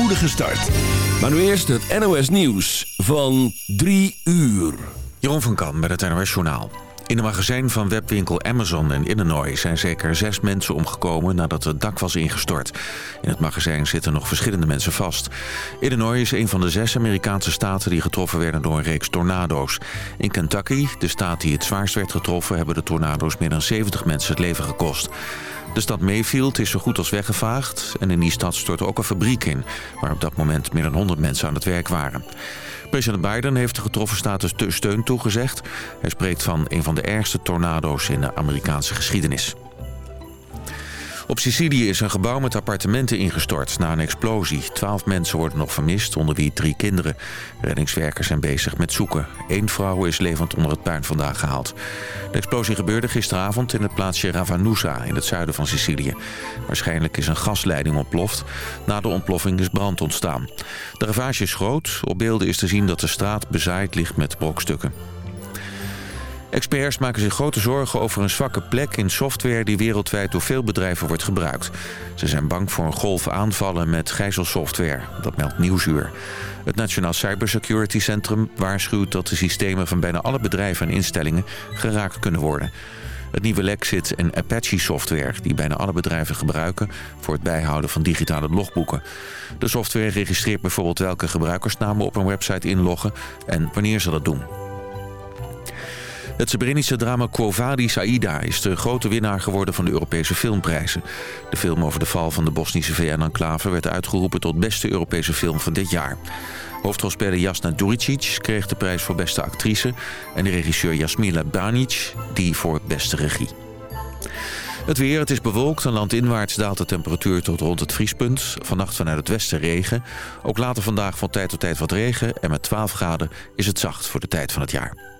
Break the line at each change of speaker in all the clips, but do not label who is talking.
spoedige start. Maar nu eerst het NOS Nieuws van 3 uur.
Jeroen van Kan met het NOS Journaal. In een magazijn van webwinkel Amazon in Illinois zijn zeker zes mensen omgekomen nadat het dak was ingestort. In het magazijn zitten nog verschillende mensen vast. Illinois is een van de zes Amerikaanse staten die getroffen werden door een reeks tornado's. In Kentucky, de staat die het zwaarst werd getroffen, hebben de tornado's meer dan 70 mensen het leven gekost. De stad Mayfield is zo goed als weggevaagd en in die stad stortte ook een fabriek in... waar op dat moment meer dan 100 mensen aan het werk waren. President Biden heeft de getroffen status steun toegezegd. Hij spreekt van een van de ergste tornado's in de Amerikaanse geschiedenis. Op Sicilië is een gebouw met appartementen ingestort na een explosie. Twaalf mensen worden nog vermist, onder wie drie kinderen. Reddingswerkers zijn bezig met zoeken. Eén vrouw is levend onder het puin vandaag gehaald. De explosie gebeurde gisteravond in het plaatsje Ravanusa in het zuiden van Sicilië. Waarschijnlijk is een gasleiding ontploft. Na de ontploffing is brand ontstaan. De ravage is groot. Op beelden is te zien dat de straat bezaaid ligt met brokstukken. Experts maken zich grote zorgen over een zwakke plek in software die wereldwijd door veel bedrijven wordt gebruikt. Ze zijn bang voor een golf aanvallen met gijzelsoftware. Dat meldt Nieuwsuur. Het Nationaal Cybersecurity Centrum waarschuwt dat de systemen van bijna alle bedrijven en instellingen geraakt kunnen worden. Het nieuwe lek zit in Apache-software... die bijna alle bedrijven gebruiken voor het bijhouden van digitale logboeken. De software registreert bijvoorbeeld welke gebruikersnamen op een website inloggen... en wanneer ze dat doen. Het Srebrenische drama Quo Vadis Aida is de grote winnaar geworden van de Europese filmprijzen. De film over de val van de Bosnische VN-enclave werd uitgeroepen tot beste Europese film van dit jaar. Hoofdrolspeler Jasna Duricic kreeg de prijs voor beste actrice... en de regisseur Jasmila Banic die voor beste regie. Het weer, het is bewolkt en landinwaarts daalt de temperatuur tot rond het vriespunt. Vannacht vanuit het westen regen. Ook later vandaag van tijd tot tijd wat regen en met 12 graden is het zacht voor de tijd van het jaar.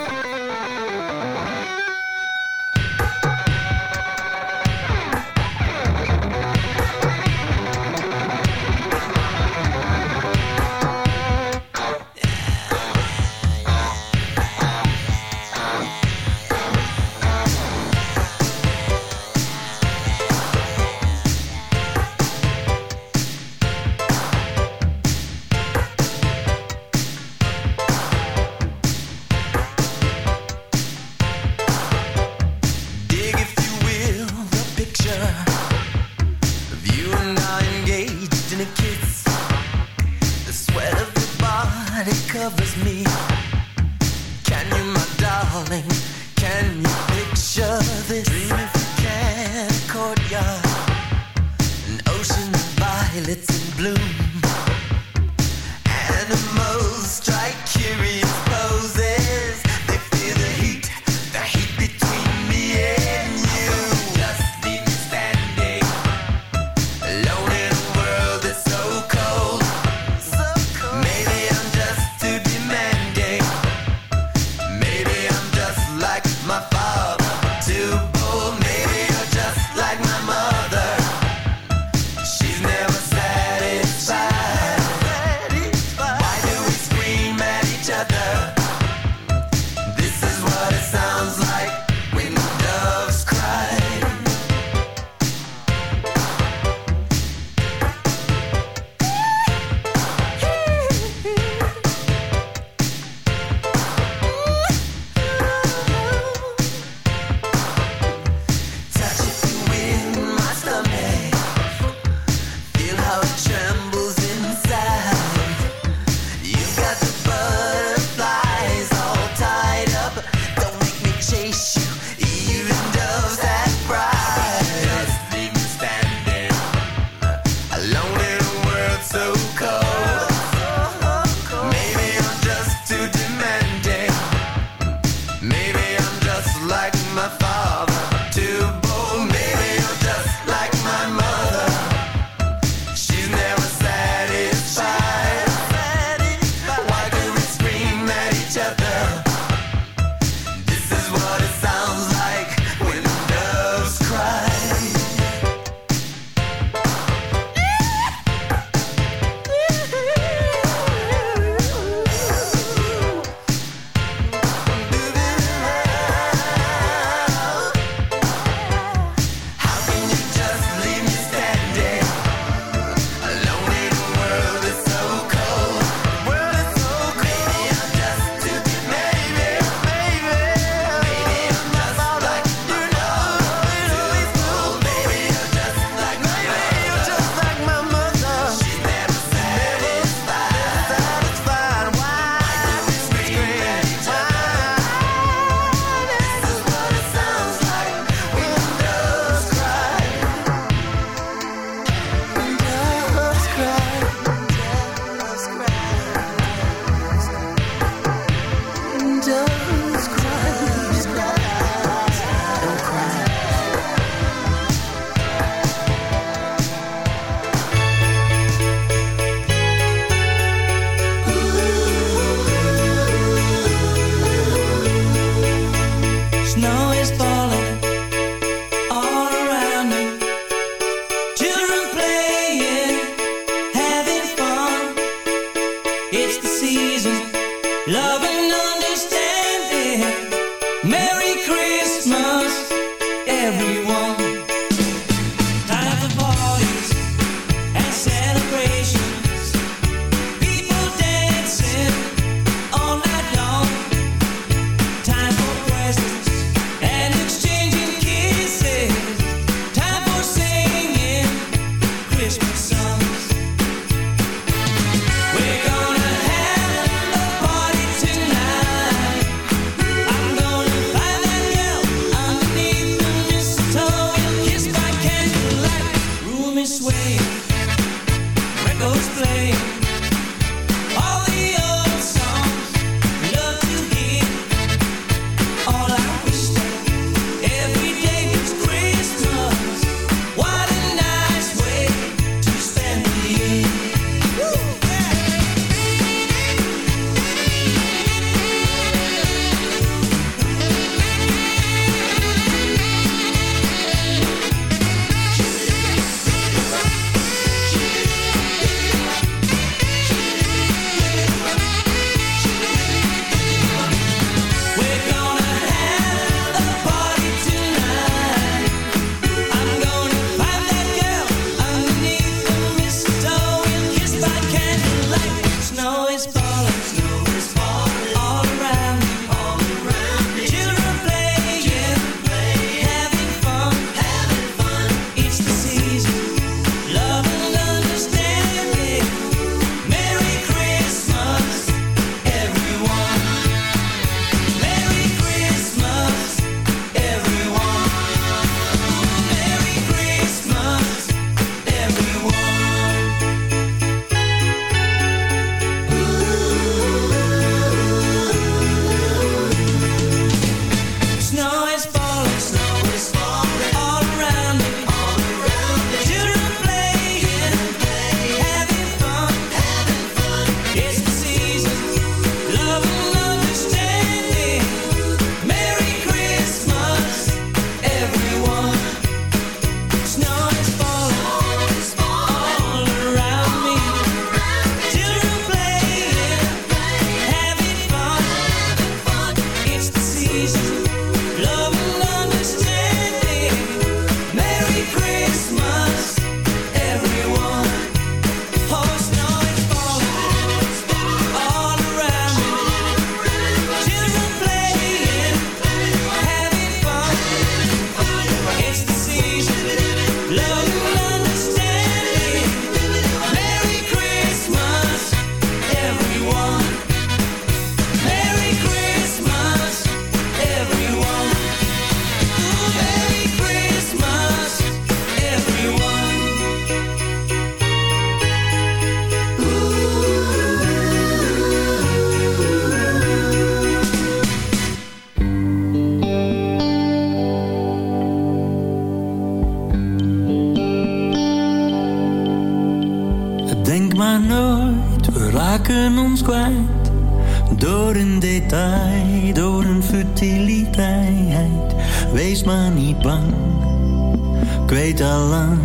weet al lang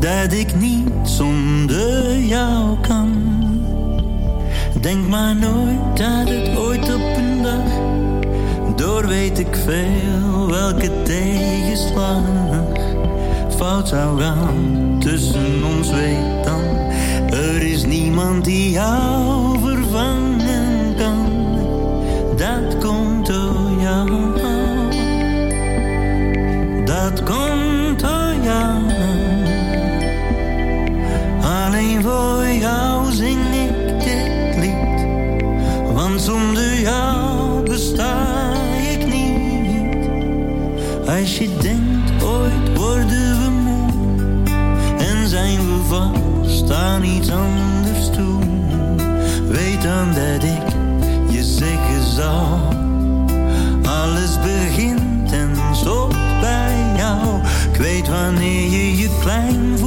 dat ik
niet zonder jou kan. Denk maar nooit dat het ooit op een dag, door weet ik veel welke tegenslag fout zou gaan tussen ons weet dan. Er is niemand die jou dat ik je zeggen zou. Alles begint en stopt bij jou. Ik weet wanneer je je klein voelt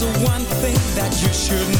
the one thing that you should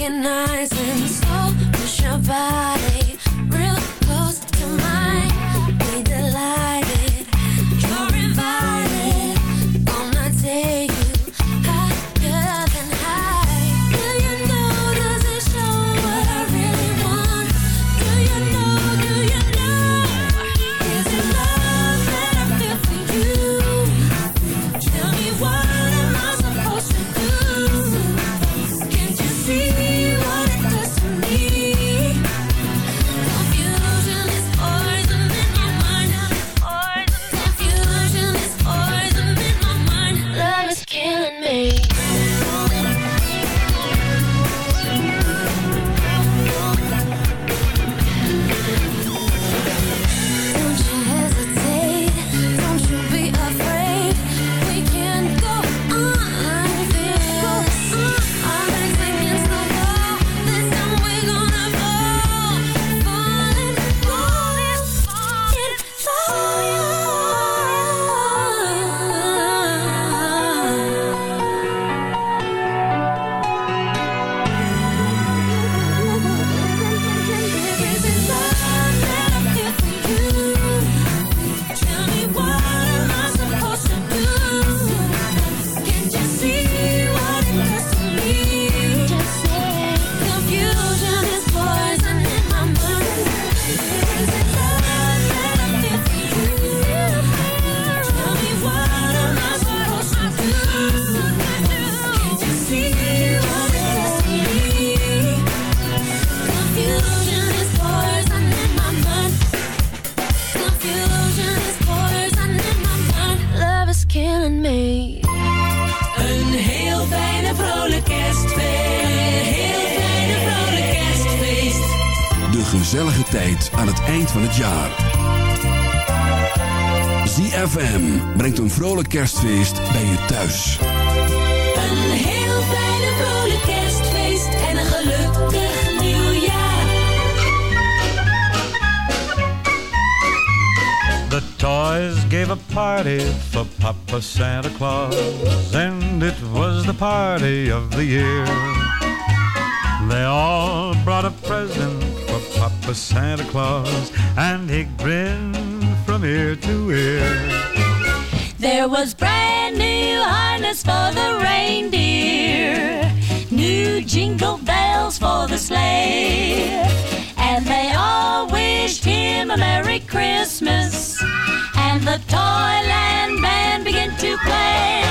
it nice
and slow. Push your body eind van het jaar. ZFM brengt een vrolijk kerstfeest bij je thuis.
Een heel fijne vrolijk kerstfeest en een gelukkig nieuwjaar.
The toys gave a party for Papa Santa Claus, and it was the party of the year. They all brought a present for Santa Claus, and he grinned from ear to ear.
There was brand new harness for the reindeer, new jingle bells for the sleigh, and they all wished him a Merry Christmas. And the Toyland band began to play,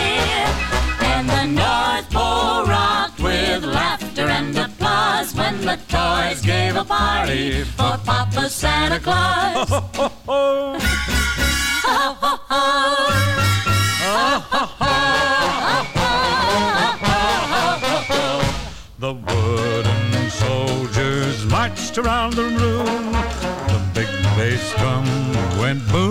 and the North Pole rocked with laughter and applause when the toys gave a party for Papa Santa Claus.
The wooden soldiers marched around the room. The big bass drum went boom, boom,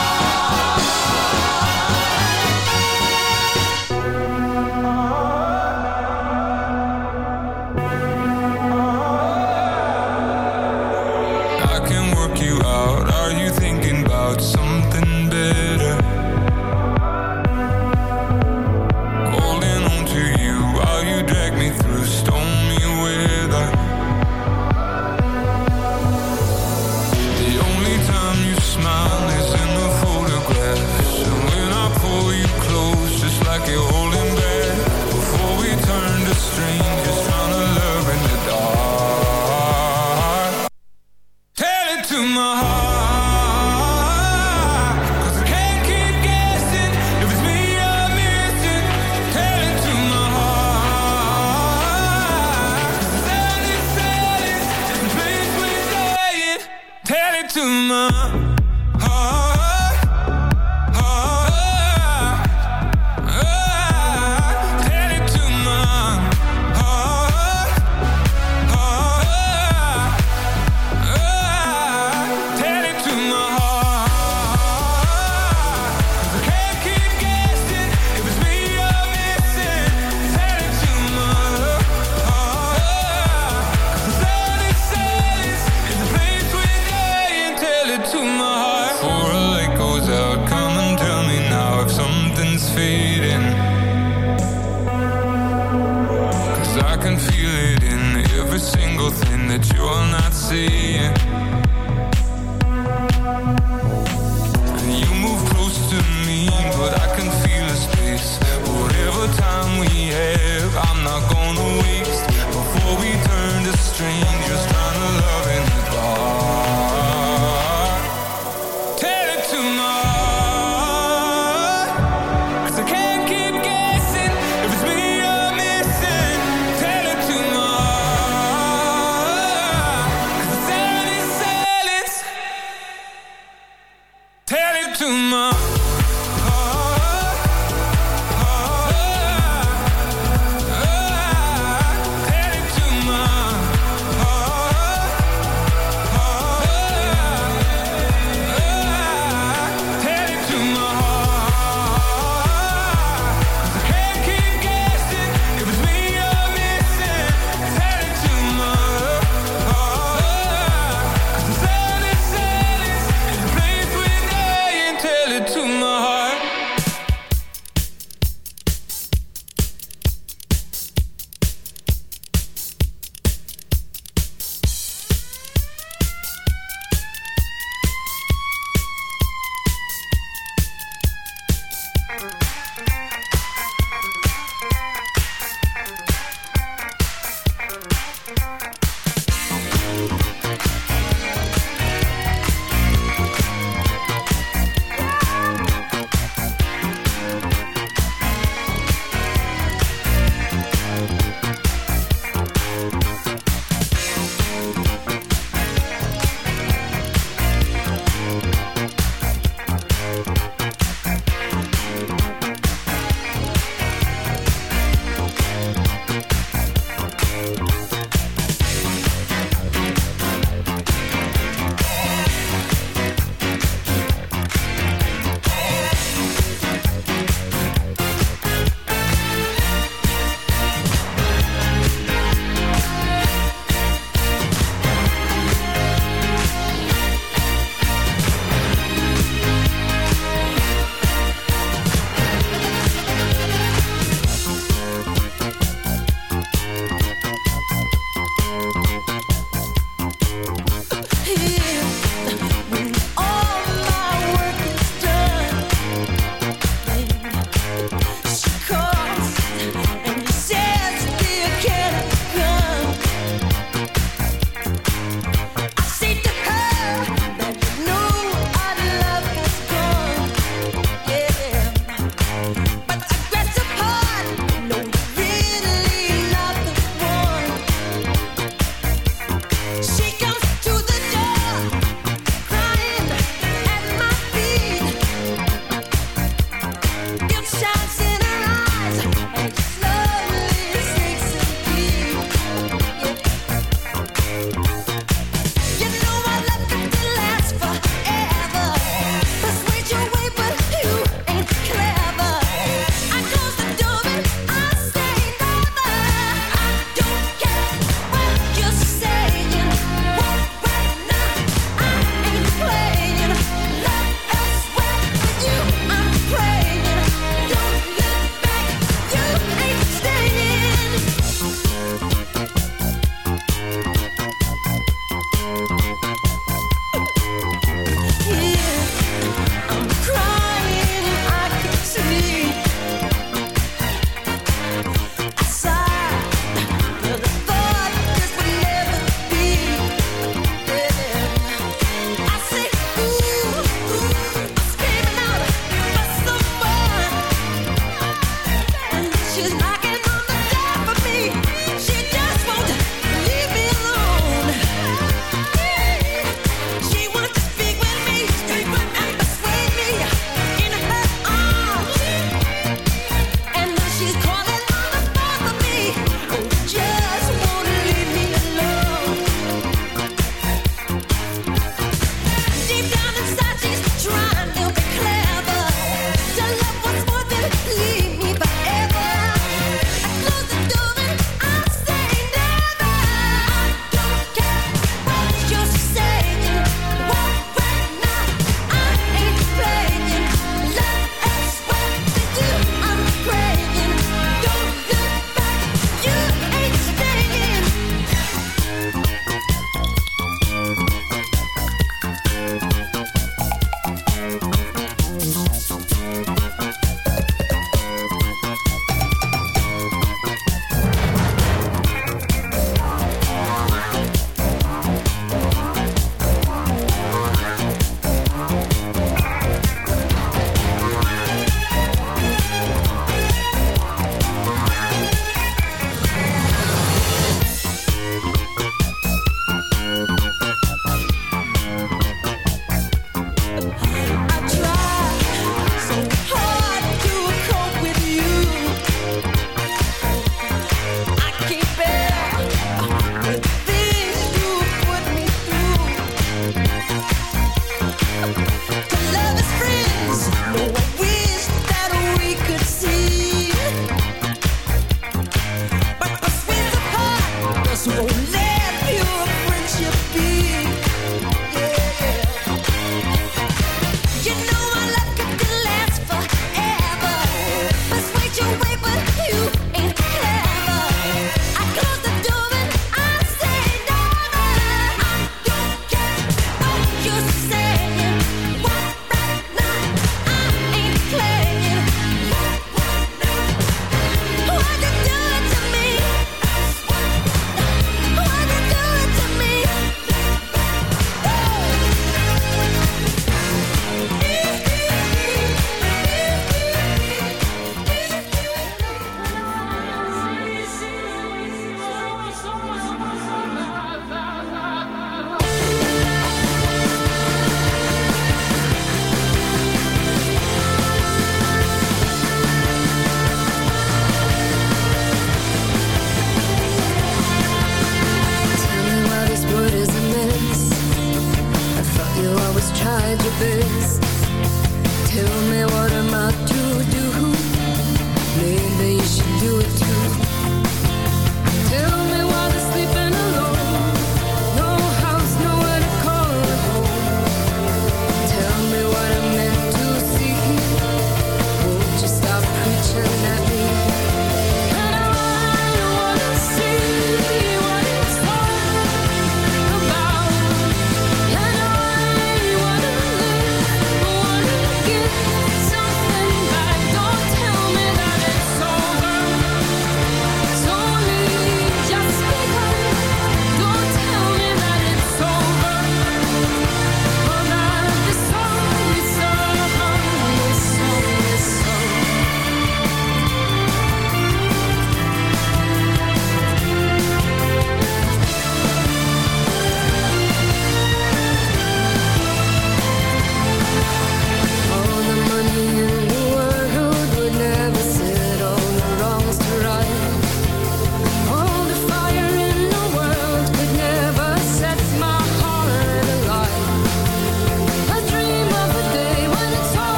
But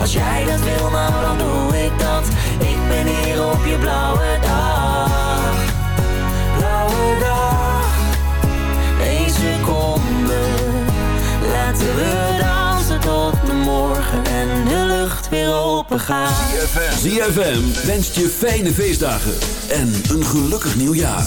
Als jij dat wil, nou dan doe ik dat. Ik ben hier op je blauwe dag. Blauwe dag. Eén seconde. Laten we dansen tot de morgen en de lucht weer open gaat.
ZFM wenst je fijne feestdagen en een gelukkig nieuwjaar.